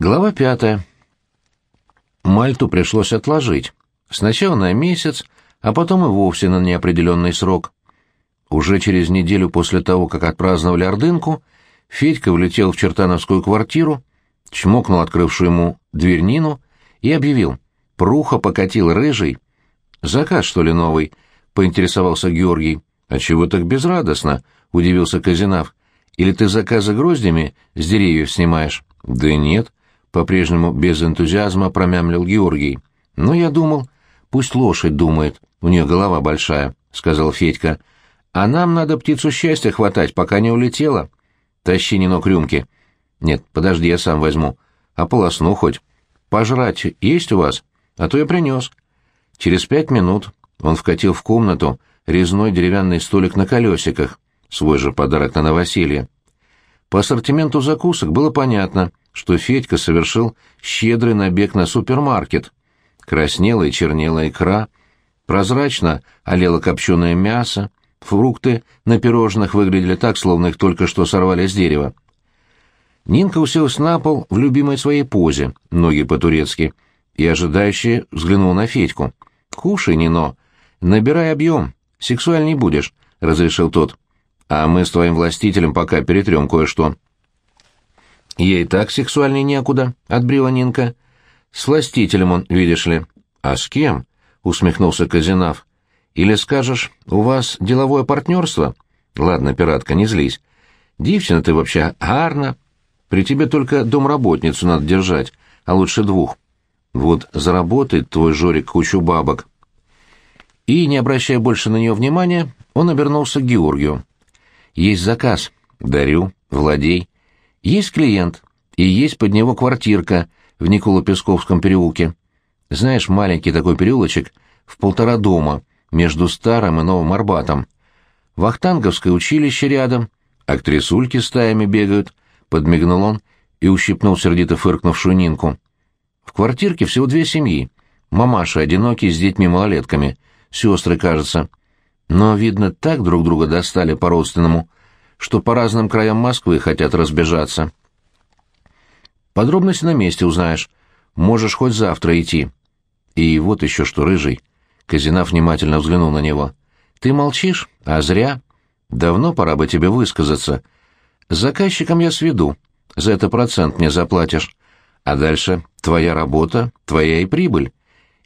Глава пятая. Мальту пришлось отложить. Сначала на месяц, а потом и вовсе на неопределенный срок. Уже через неделю после того, как отпраздновали Ордынку, Федька влетел в чертановскую квартиру, чмокнул открывшую ему дверь Нину и объявил. «Пруха покатил рыжий». «Заказ, что ли, новый?» — поинтересовался Георгий. «А чего так безрадостно?» — удивился Казинав. «Или ты заказы гроздями с деревьев снимаешь?» «Да нет», по-прежнему без энтузиазма промямлил Георгий. «Но я думал, пусть лошадь думает, у нее голова большая», — сказал Федька. «А нам надо птицу счастья хватать, пока не улетела. Тащи, Нинок, рюмки». «Нет, подожди, я сам возьму. А полосну хоть. Пожрать есть у вас? А то я принес». Через пять минут он вкатил в комнату резной деревянный столик на колесиках, свой же подарок на новоселье. По ассортименту закусок было понятно, что Федька совершил щедрый набег на супермаркет. Краснела и чернела икра, прозрачно олело копченое мясо, фрукты на пирожных выглядели так, словно их только что сорвали с дерева. Нинка уселась на пол в любимой своей позе, ноги по-турецки, и ожидающе взглянул на Федьку. «Кушай, Нино, набирай объем, сексуальней будешь», — разрешил тот. «А мы с твоим властителем пока перетрем кое-что». Ей так сексуальней некуда, — отбрила Нинка. С властителем он, видишь ли. А с кем? — усмехнулся Казинав. Или скажешь, у вас деловое партнерство? Ладно, пиратка, не злись. Девчина ты вообще гарна. При тебе только домработницу надо держать, а лучше двух. Вот заработает твой Жорик кучу бабок. И, не обращая больше на нее внимания, он обернулся к Георгию. Есть заказ. Дарю. Владей. Есть клиент, и есть под него квартирка в Николо-Песковском переулке. Знаешь, маленький такой переулочек в полтора дома, между Старым и Новым Арбатом. Вахтанговское училище рядом, актрисульки стаями бегают, подмигнул он и ущипнул сердито фыркнувшую Нинку. В квартирке всего две семьи. Мамаша одинокие с детьми-малолетками, сестры, кажется. Но, видно, так друг друга достали по-родственному, что по разным краям Москвы хотят разбежаться. Подробности на месте узнаешь. Можешь хоть завтра идти. И вот еще что, рыжий. Казинав внимательно взглянул на него. Ты молчишь? А зря. Давно пора бы тебе высказаться. С заказчиком я сведу. За это процент мне заплатишь. А дальше твоя работа, твоя и прибыль.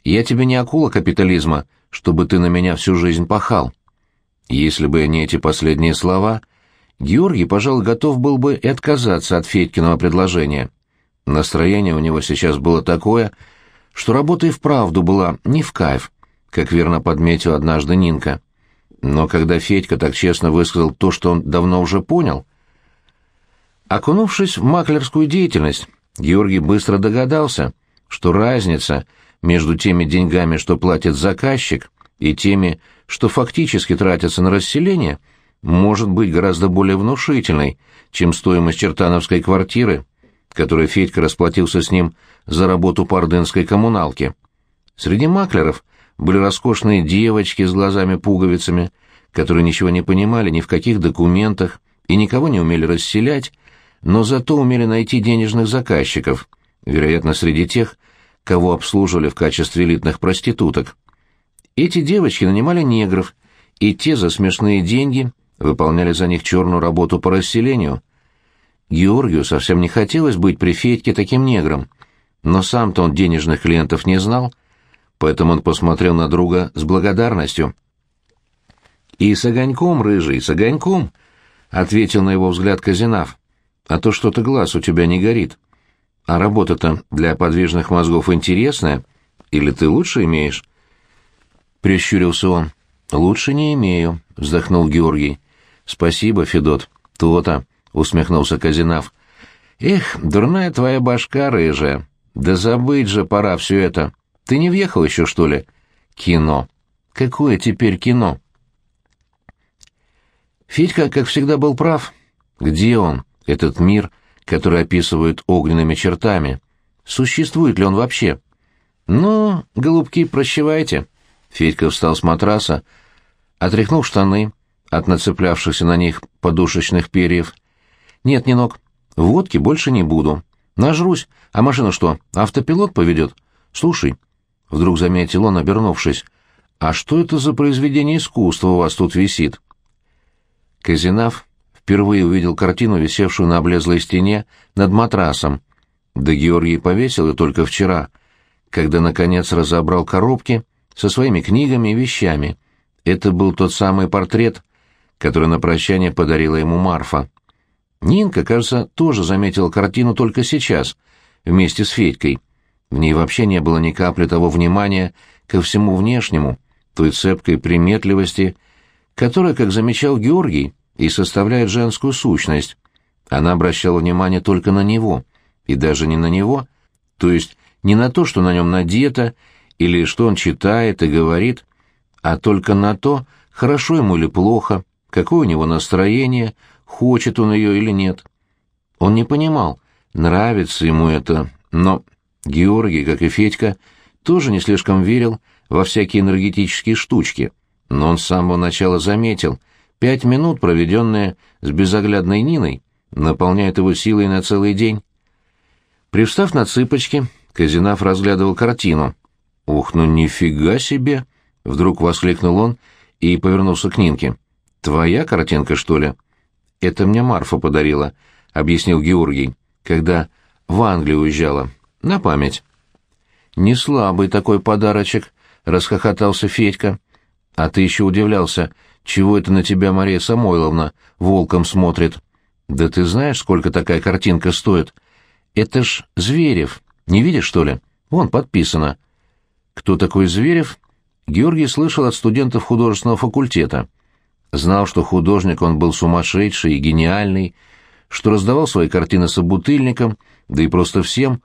Я тебе не акула капитализма, чтобы ты на меня всю жизнь пахал. Если бы не эти последние слова, Георгий, пожалуй, готов был бы и отказаться от Федькиного предложения. Настроение у него сейчас было такое, что работа и вправду была не в кайф, как верно подметил однажды Нинка. Но когда Федька так честно высказал то, что он давно уже понял, окунувшись в маклерскую деятельность, Георгий быстро догадался, что разница между теми деньгами, что платит заказчик, и теми, что фактически тратятся на расселение – может быть гораздо более внушительной, чем стоимость чертановской квартиры, которой Федька расплатился с ним за работу по ордынской коммуналке. Среди маклеров были роскошные девочки с глазами-пуговицами, которые ничего не понимали ни в каких документах и никого не умели расселять, но зато умели найти денежных заказчиков, вероятно, среди тех, кого обслуживали в качестве элитных проституток. Эти девочки нанимали негров, и те за смешные деньги – выполняли за них черную работу по расселению. Георгию совсем не хотелось быть при Федьке таким негром, но сам-то он денежных клиентов не знал, поэтому он посмотрел на друга с благодарностью. «И с огоньком, рыжий, с огоньком!» — ответил на его взгляд Казинав. «А то что-то глаз у тебя не горит. А работа-то для подвижных мозгов интересная, или ты лучше имеешь?» Прищурился он. «Лучше не имею», — вздохнул Георгий. «Спасибо, Федот. То-то», — усмехнулся Казинав. «Эх, дурная твоя башка рыжая. Да забыть же пора все это. Ты не въехал еще, что ли?» «Кино. Какое теперь кино?» Федька, как всегда, был прав. Где он, этот мир, который описывают огненными чертами? Существует ли он вообще? «Ну, голубки, прощевайте». Федька встал с матраса, отряхнул штаны, от нацеплявшихся на них подушечных перьев. «Нет, Нинок, водки больше не буду. Нажрусь, а машина что, автопилот поведет? Слушай, — вдруг заметил он, обернувшись, — а что это за произведение искусства у вас тут висит? Казинав впервые увидел картину, висевшую на облезлой стене над матрасом. Да Георгий повесил ее только вчера, когда, наконец, разобрал коробки со своими книгами и вещами. Это был тот самый портрет, который на прощание подарила ему Марфа. Нинка, кажется, тоже заметила картину только сейчас, вместе с Федькой. В ней вообще не было ни капли того внимания ко всему внешнему, той цепкой приметливости, которая, как замечал Георгий, и составляет женскую сущность. Она обращала внимание только на него, и даже не на него, то есть не на то, что на нем надето, или что он читает и говорит, а только на то, хорошо ему или плохо, какое у него настроение, хочет он ее или нет. Он не понимал, нравится ему это, но Георгий, как и Федька, тоже не слишком верил во всякие энергетические штучки, но он с самого начала заметил, пять минут, проведенные с безоглядной Ниной, наполняют его силой на целый день. Привстав на цыпочки, Казинав разглядывал картину. «Ух, ну нифига себе!» — вдруг воскликнул он и повернулся к Нинке. «Твоя картинка, что ли?» «Это мне Марфа подарила», — объяснил Георгий, когда в Англию уезжала. «На память». «Не слабый такой подарочек», — расхохотался Федька. «А ты еще удивлялся, чего это на тебя Мария Самойловна волком смотрит?» «Да ты знаешь, сколько такая картинка стоит? Это ж Зверев, не видишь, что ли? Вон, подписано». Кто такой Зверев? Георгий слышал от студентов художественного факультета. Знал, что художник он был сумасшедший и гениальный, что раздавал свои картины собутыльникам, да и просто всем,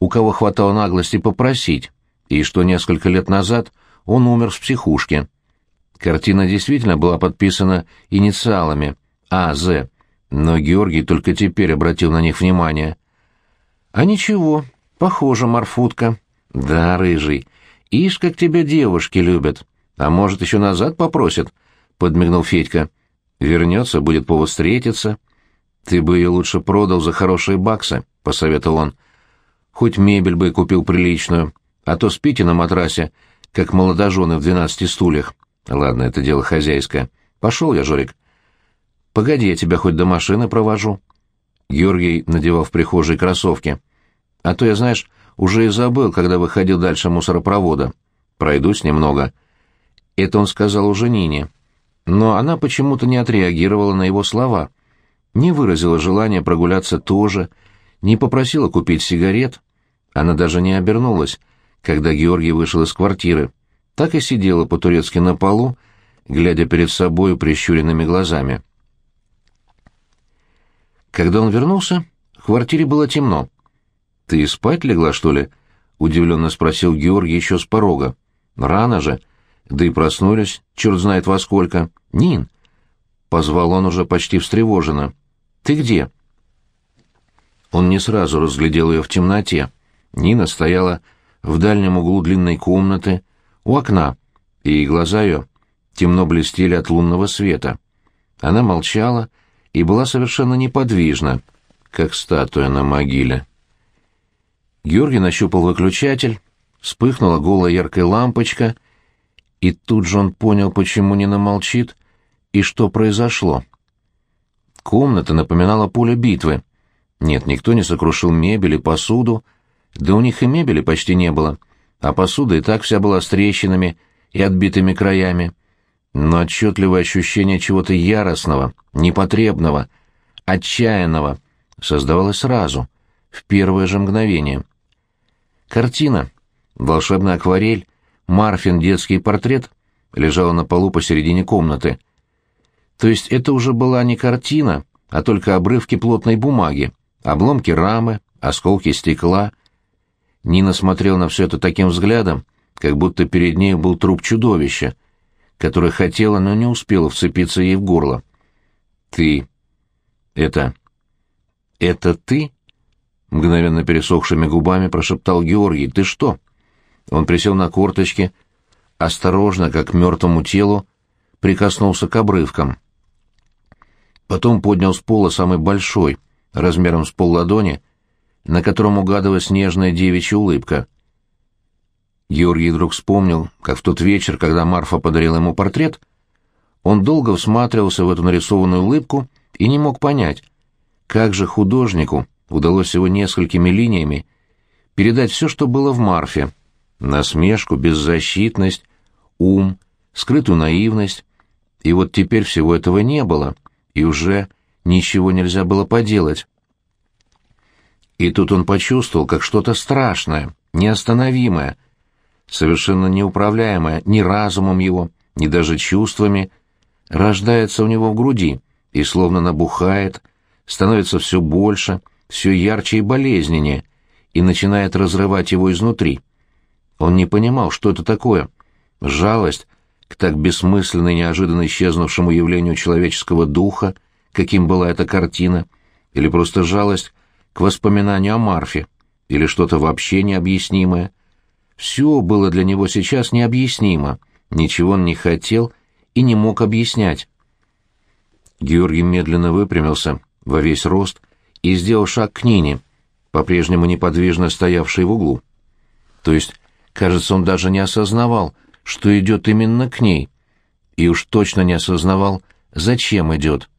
у кого хватало наглости попросить, и что несколько лет назад он умер в психушке. Картина действительно была подписана инициалами А.З., но Георгий только теперь обратил на них внимание. «А ничего, похоже, Марфутка. Да, рыжий, Ишь, как тебя девушки любят. А может, еще назад попросят, — подмигнул Федька. Вернется, будет повод встретиться. Ты бы ее лучше продал за хорошие баксы, — посоветовал он. Хоть мебель бы купил приличную, а то спите на матрасе, как молодожены в двенадцати стульях. Ладно, это дело хозяйское. Пошел я, Жорик. Погоди, я тебя хоть до машины провожу. Георгий надевал в прихожей кроссовки. А то я, знаешь, уже и забыл, когда выходил дальше мусоропровода. Пройдусь немного. Это он сказал уже Нине. Но она почему-то не отреагировала на его слова. Не выразила желания прогуляться тоже, не попросила купить сигарет. Она даже не обернулась, когда Георгий вышел из квартиры. Так и сидела по-турецки на полу, глядя перед собою прищуренными глазами. Когда он вернулся, в квартире было темно. «Ты спать легла, что ли?» — удивленно спросил Георгий еще с порога. «Рано же. Да и проснулись, черт знает во сколько. Нин!» — позвал он уже почти встревоженно. «Ты где?» Он не сразу разглядел ее в темноте. Нина стояла в дальнем углу длинной комнаты, у окна, и глаза ее темно блестели от лунного света. Она молчала и была совершенно неподвижна, как статуя на могиле. Георгий нащупал выключатель, вспыхнула голая яркая лампочка, и тут же он понял, почему Нина молчит и что произошло. Комната напоминала поле битвы. Нет, никто не сокрушил мебель и посуду, да у них и мебели почти не было, а посуда и так вся была с трещинами и отбитыми краями. Но отчетливое ощущение чего-то яростного, непотребного, отчаянного создавалось сразу, в первое же мгновение. Картина, волшебная акварель, Марфин детский портрет лежала на полу посередине комнаты. То есть это уже была не картина, а только обрывки плотной бумаги, обломки рамы, осколки стекла. Нина смотрела на все это таким взглядом, как будто перед ней был труп чудовища, которое хотело, но не успело вцепиться ей в горло. «Ты... это... это ты?» Мгновенно пересохшими губами прошептал Георгий. «Ты что?» Он присел на корточки, осторожно, как к мертвому телу, прикоснулся к обрывкам. Потом поднял с пола самый большой, размером с полладони, на котором угадывалась нежная девичья улыбка. Георгий вдруг вспомнил, как в тот вечер, когда Марфа подарила ему портрет, он долго всматривался в эту нарисованную улыбку и не мог понять, как же художнику удалось всего несколькими линиями передать все, что было в Марфе. Насмешку, беззащитность, ум, скрытую наивность. И вот теперь всего этого не было, и уже ничего нельзя было поделать. И тут он почувствовал, как что-то страшное, неостановимое, совершенно неуправляемое ни разумом его, ни даже чувствами, рождается у него в груди и словно набухает, становится все больше, все ярче и болезненнее, и начинает разрывать его изнутри. Он не понимал, что это такое. Жалость к так бессмысленно и неожиданно исчезнувшему явлению человеческого духа, каким была эта картина, или просто жалость к воспоминанию о Марфе, или что-то вообще необъяснимое. Все было для него сейчас необъяснимо, ничего он не хотел и не мог объяснять. Георгий медленно выпрямился во весь рост и сделал шаг к Нине, по-прежнему неподвижно стоявшей в углу. То есть, кажется, он даже не осознавал, что идет именно к ней, и уж точно не осознавал, зачем идет.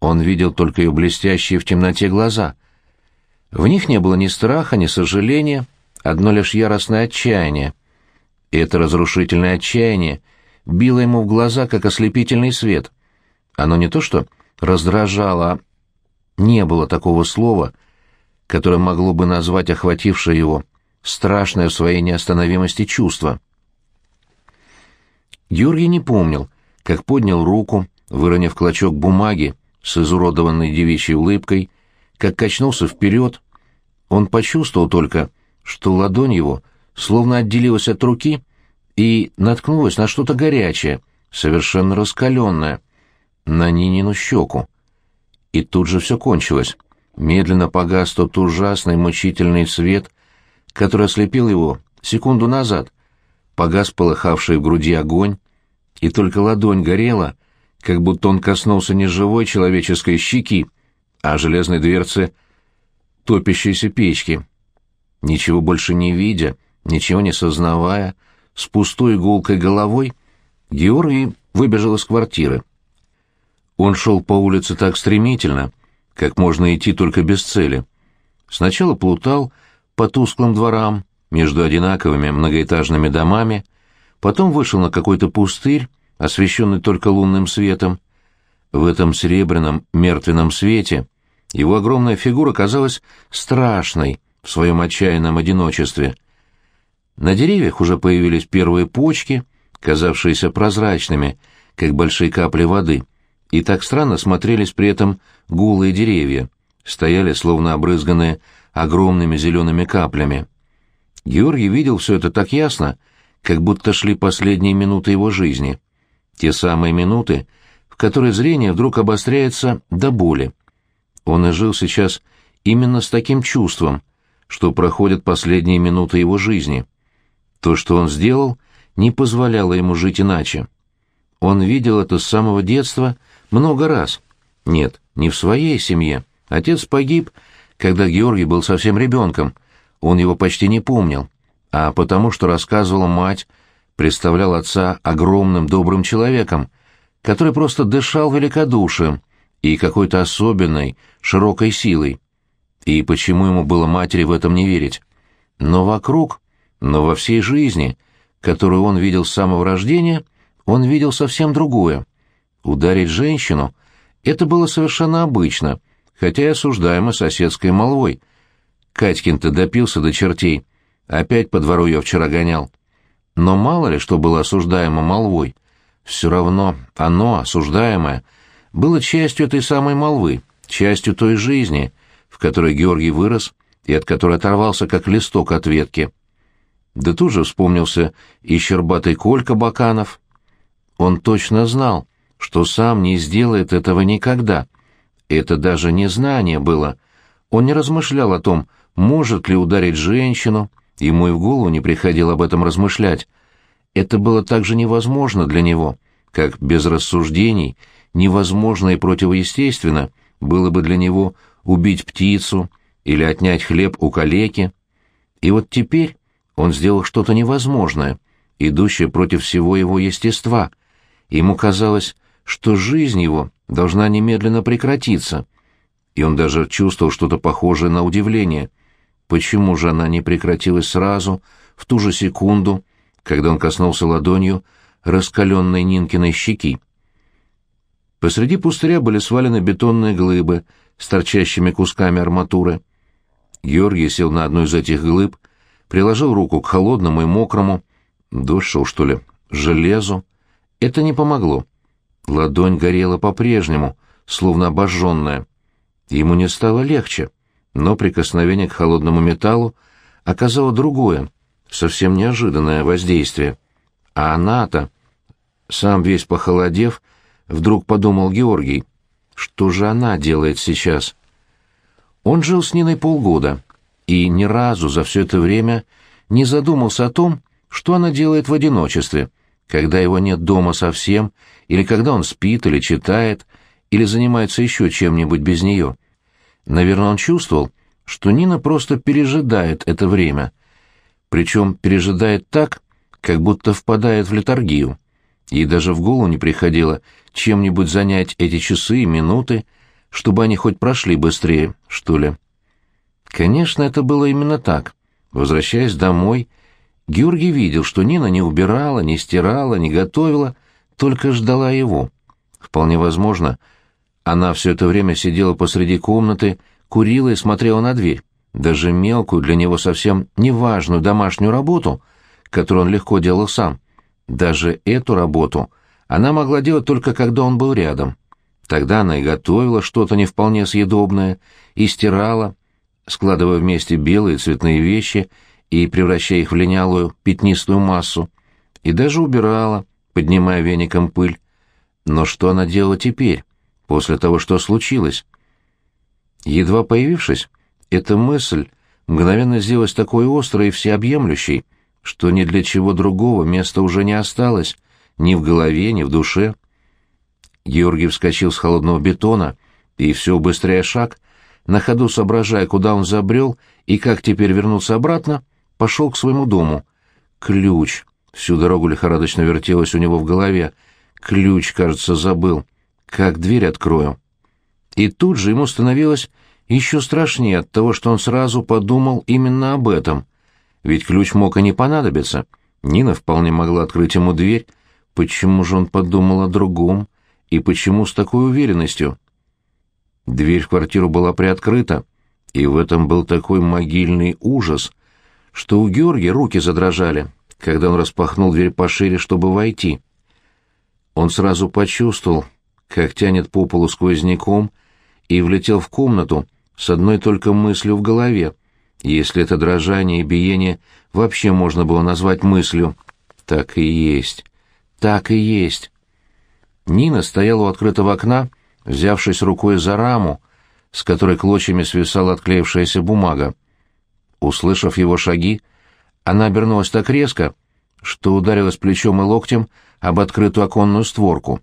Он видел только ее блестящие в темноте глаза. В них не было ни страха, ни сожаления, одно лишь яростное отчаяние. И это разрушительное отчаяние било ему в глаза, как ослепительный свет. Оно не то что раздражало, а не было такого слова, которое могло бы назвать охватившее его страшное в своей неостановимости чувство. Георгий не помнил, как поднял руку, выронив клочок бумаги с изуродованной девичьей улыбкой, как качнулся вперед. Он почувствовал только, что ладонь его словно отделилась от руки и наткнулась на что-то горячее, совершенно раскаленное, на Нинину щеку. И тут же все кончилось. Медленно погас тот ужасный мучительный свет, который ослепил его секунду назад. Погас полыхавший в груди огонь, и только ладонь горела, как будто он коснулся не живой человеческой щеки, а железной дверцы топящейся печки. Ничего больше не видя, ничего не сознавая, с пустой гулкой головой, Георгий выбежал из квартиры. Он шел по улице так стремительно, как можно идти только без цели. Сначала плутал по тусклым дворам, между одинаковыми многоэтажными домами, потом вышел на какой-то пустырь, освещенный только лунным светом. В этом серебряном мертвенном свете его огромная фигура казалась страшной в своем отчаянном одиночестве — на деревьях уже появились первые почки, казавшиеся прозрачными, как большие капли воды, и так странно смотрелись при этом гулые деревья, стояли словно обрызганные огромными зелеными каплями. Георгий видел все это так ясно, как будто шли последние минуты его жизни. Те самые минуты, в которые зрение вдруг обостряется до боли. Он и жил сейчас именно с таким чувством, что проходят последние минуты его жизни. То, что он сделал, не позволяло ему жить иначе. Он видел это с самого детства много раз. Нет, не в своей семье. Отец погиб, когда Георгий был совсем ребенком. Он его почти не помнил. А потому что рассказывала мать, представлял отца огромным добрым человеком, который просто дышал великодушием и какой-то особенной, широкой силой. И почему ему было матери в этом не верить? Но вокруг но во всей жизни, которую он видел с самого рождения, он видел совсем другое. Ударить женщину — это было совершенно обычно, хотя и осуждаемо соседской молвой. Катькин-то допился до чертей, опять по двору ее вчера гонял. Но мало ли что было осуждаемо молвой. Все равно оно, осуждаемое, было частью этой самой молвы, частью той жизни, в которой Георгий вырос и от которой оторвался как листок от ветки. Да тут же вспомнился и щербатый Колька Баканов. Он точно знал, что сам не сделает этого никогда. Это даже не знание было. Он не размышлял о том, может ли ударить женщину, ему и в голову не приходило об этом размышлять. Это было так же невозможно для него, как без рассуждений, невозможно и противоестественно было бы для него убить птицу или отнять хлеб у калеки. И вот теперь он сделал что-то невозможное, идущее против всего его естества. Ему казалось, что жизнь его должна немедленно прекратиться, и он даже чувствовал что-то похожее на удивление. Почему же она не прекратилась сразу, в ту же секунду, когда он коснулся ладонью раскаленной Нинкиной щеки? Посреди пустыря были свалены бетонные глыбы с торчащими кусками арматуры. Георгий сел на одну из этих глыб, приложил руку к холодному и мокрому, дождь шел, что ли, железу. Это не помогло. Ладонь горела по-прежнему, словно обожженная. Ему не стало легче, но прикосновение к холодному металлу оказало другое, совсем неожиданное воздействие. А она-то, сам весь похолодев, вдруг подумал Георгий, что же она делает сейчас? Он жил с Ниной полгода и ни разу за все это время не задумался о том, что она делает в одиночестве, когда его нет дома совсем, или когда он спит или читает, или занимается еще чем-нибудь без нее. Наверное, он чувствовал, что Нина просто пережидает это время, причем пережидает так, как будто впадает в летаргию. Ей даже в голову не приходило чем-нибудь занять эти часы и минуты, чтобы они хоть прошли быстрее, что ли. Конечно, это было именно так. Возвращаясь домой, Георгий видел, что Нина не убирала, не стирала, не готовила, только ждала его. Вполне возможно, она все это время сидела посреди комнаты, курила и смотрела на дверь. Даже мелкую, для него совсем неважную домашнюю работу, которую он легко делал сам. Даже эту работу она могла делать только когда он был рядом. Тогда она и готовила что-то не вполне съедобное, и стирала, складывая вместе белые цветные вещи и превращая их в линялую пятнистую массу, и даже убирала, поднимая веником пыль. Но что она делала теперь, после того, что случилось? Едва появившись, эта мысль мгновенно сделалась такой острой и всеобъемлющей, что ни для чего другого места уже не осталось, ни в голове, ни в душе. Георгий вскочил с холодного бетона и, все убыстряя шаг, на ходу соображая, куда он забрел и как теперь вернуться обратно, пошел к своему дому. Ключ. Всю дорогу лихорадочно вертелось у него в голове. Ключ, кажется, забыл. Как дверь открою? И тут же ему становилось еще страшнее от того, что он сразу подумал именно об этом. Ведь ключ мог и не понадобиться. Нина вполне могла открыть ему дверь. Почему же он подумал о другом? И почему с такой уверенностью? Дверь в квартиру была приоткрыта, и в этом был такой могильный ужас, что у Георгия руки задрожали, когда он распахнул дверь пошире, чтобы войти. Он сразу почувствовал, как тянет по полу сквозняком, и влетел в комнату с одной только мыслью в голове, если это дрожание и биение вообще можно было назвать мыслью. Так и есть. Так и есть. Нина стояла у открытого окна, взявшись рукой за раму, с которой клочьями свисала отклеившаяся бумага. Услышав его шаги, она обернулась так резко, что ударилась плечом и локтем об открытую оконную створку.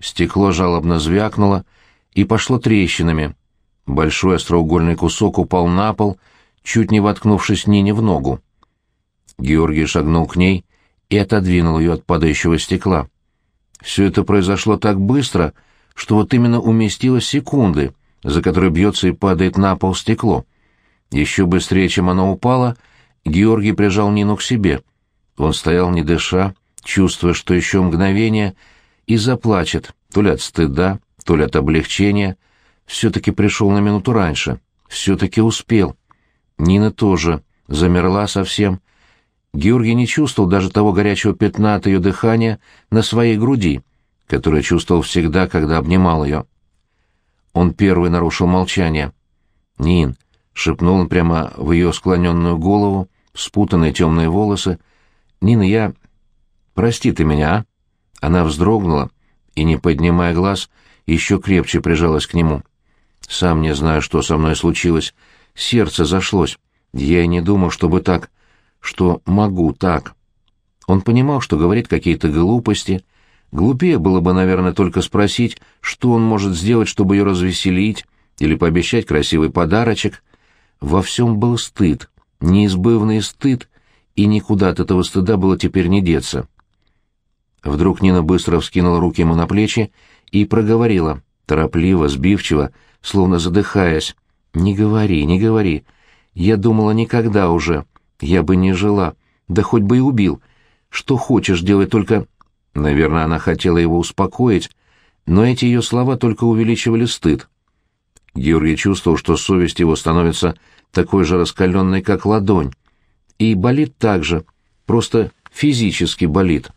Стекло жалобно звякнуло и пошло трещинами. Большой остроугольный кусок упал на пол, чуть не воткнувшись Нине в ногу. Георгий шагнул к ней и отодвинул ее от падающего стекла. Все это произошло так быстро, что вот именно уместилось секунды, за которые бьется и падает на пол стекло. Еще быстрее, чем оно упало, Георгий прижал Нину к себе. Он стоял не дыша, чувствуя, что еще мгновение, и заплачет, то ли от стыда, то ли от облегчения. Все-таки пришел на минуту раньше, все-таки успел. Нина тоже замерла совсем, Георгий не чувствовал даже того горячего пятна от ее дыхания на своей груди, которое чувствовал всегда, когда обнимал ее. Он первый нарушил молчание. «Нин», — шепнул он прямо в ее склоненную голову, спутанные темные волосы. «Нина, я... Прости ты меня, а?» Она вздрогнула и, не поднимая глаз, еще крепче прижалась к нему. «Сам не знаю, что со мной случилось. Сердце зашлось. Я и не думал, чтобы так что могу так. Он понимал, что говорит какие-то глупости. Глупее было бы, наверное, только спросить, что он может сделать, чтобы ее развеселить, или пообещать красивый подарочек. Во всем был стыд, неизбывный стыд, и никуда от этого стыда было теперь не деться. Вдруг Нина быстро вскинула руки ему на плечи и проговорила, торопливо, сбивчиво, словно задыхаясь. «Не говори, не говори. Я думала, никогда уже. Я бы не жила. Да хоть бы и убил. Что хочешь делать, только...» Наверное, она хотела его успокоить, но эти ее слова только увеличивали стыд. Георгий чувствовал, что совесть его становится такой же раскаленной, как ладонь. И болит так же, просто физически болит.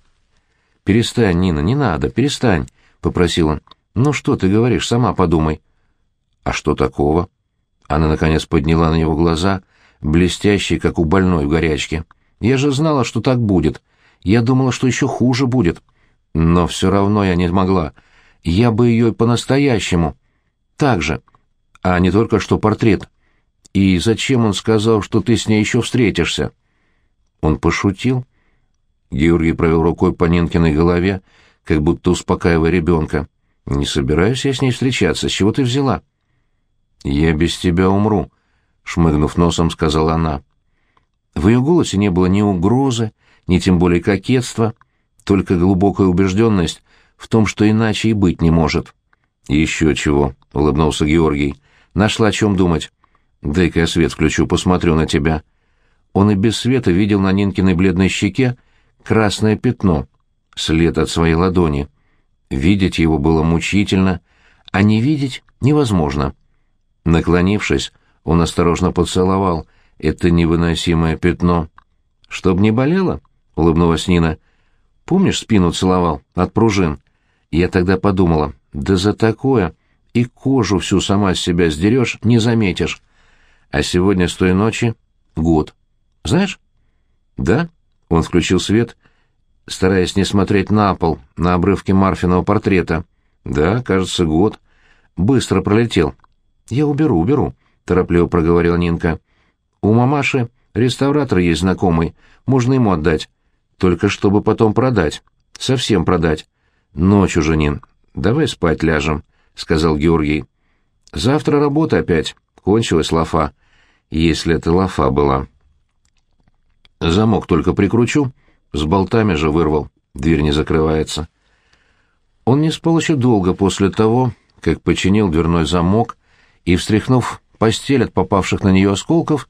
«Перестань, Нина, не надо, перестань», — попросил он. «Ну что ты говоришь, сама подумай». «А что такого?» Она, наконец, подняла на него глаза, блестящие, как у больной в горячке. «Я же знала, что так будет. Я думала, что еще хуже будет. Но все равно я не могла. Я бы ее по-настоящему. Так же. А не только что портрет. И зачем он сказал, что ты с ней еще встретишься?» Он пошутил. Георгий провел рукой по Нинкиной голове, как будто успокаивая ребенка. «Не собираюсь я с ней встречаться. С чего ты взяла?» «Я без тебя умру», — шмыгнув носом, сказала она. В ее голосе не было ни угрозы, ни тем более кокетства, только глубокая убежденность в том, что иначе и быть не может. «Еще чего», — улыбнулся Георгий. «Нашла о чем думать. Дай-ка я свет включу, посмотрю на тебя». Он и без света видел на Нинкиной бледной щеке красное пятно, след от своей ладони. Видеть его было мучительно, а не видеть невозможно. Наклонившись, он осторожно поцеловал это невыносимое пятно. «Чтоб не болело?» — улыбнулась Нина. «Помнишь, спину целовал? От пружин?» Я тогда подумала, да за такое и кожу всю сама с себя сдерешь, не заметишь. А сегодня с той ночи год. Знаешь? Да? Он включил свет, стараясь не смотреть на пол, на обрывки Марфиного портрета. Да, кажется, год. Быстро пролетел. «Я уберу, уберу», — торопливо проговорила Нинка. «У мамаши реставратор есть знакомый, можно ему отдать. Только чтобы потом продать. Совсем продать. Ночью же, Нин. Давай спать ляжем», — сказал Георгий. «Завтра работа опять. Кончилась лафа. Если это лафа была». Замок только прикручу, с болтами же вырвал, дверь не закрывается. Он не спал еще долго после того, как починил дверной замок и, встряхнув постель от попавших на нее осколков,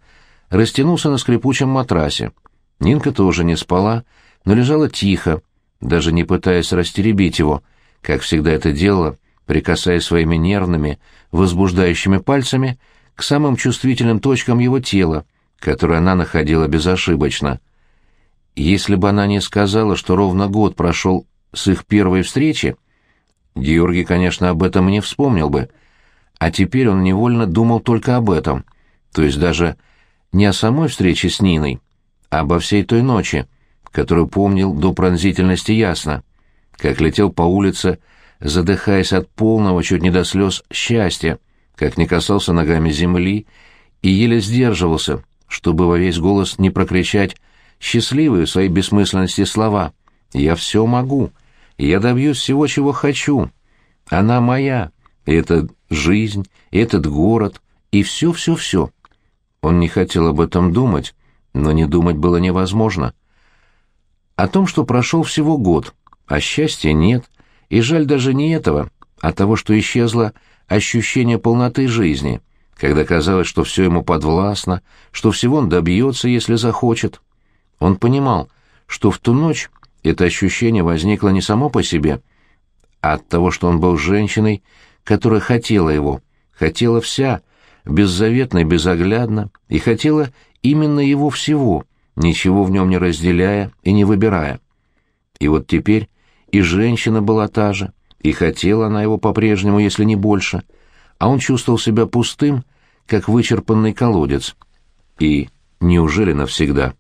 растянулся на скрипучем матрасе. Нинка тоже не спала, но лежала тихо, даже не пытаясь растеребить его, как всегда это делала, прикасаясь своими нервными, возбуждающими пальцами к самым чувствительным точкам его тела, которые она находила безошибочно. Если бы она не сказала, что ровно год прошел с их первой встречи, Георгий, конечно, об этом не вспомнил бы, а теперь он невольно думал только об этом, то есть даже не о самой встрече с Ниной, а обо всей той ночи, которую помнил до пронзительности ясно, как летел по улице, задыхаясь от полного, чуть не до слез, счастья, как не касался ногами земли и еле сдерживался, чтобы во весь голос не прокричать счастливые в своей бессмысленности слова «Я все могу, я добьюсь всего, чего хочу, она моя, это жизнь, этот город и все-все-все. Он не хотел об этом думать, но не думать было невозможно. О том, что прошел всего год, а счастья нет, и жаль даже не этого, а того, что исчезло ощущение полноты жизни, когда казалось, что все ему подвластно, что всего он добьется, если захочет. Он понимал, что в ту ночь это ощущение возникло не само по себе, а от того, что он был женщиной, которая хотела его, хотела вся, беззаветно и безоглядно, и хотела именно его всего, ничего в нем не разделяя и не выбирая. И вот теперь и женщина была та же, и хотела она его по-прежнему, если не больше, а он чувствовал себя пустым, как вычерпанный колодец. И неужели навсегда?